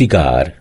शिकार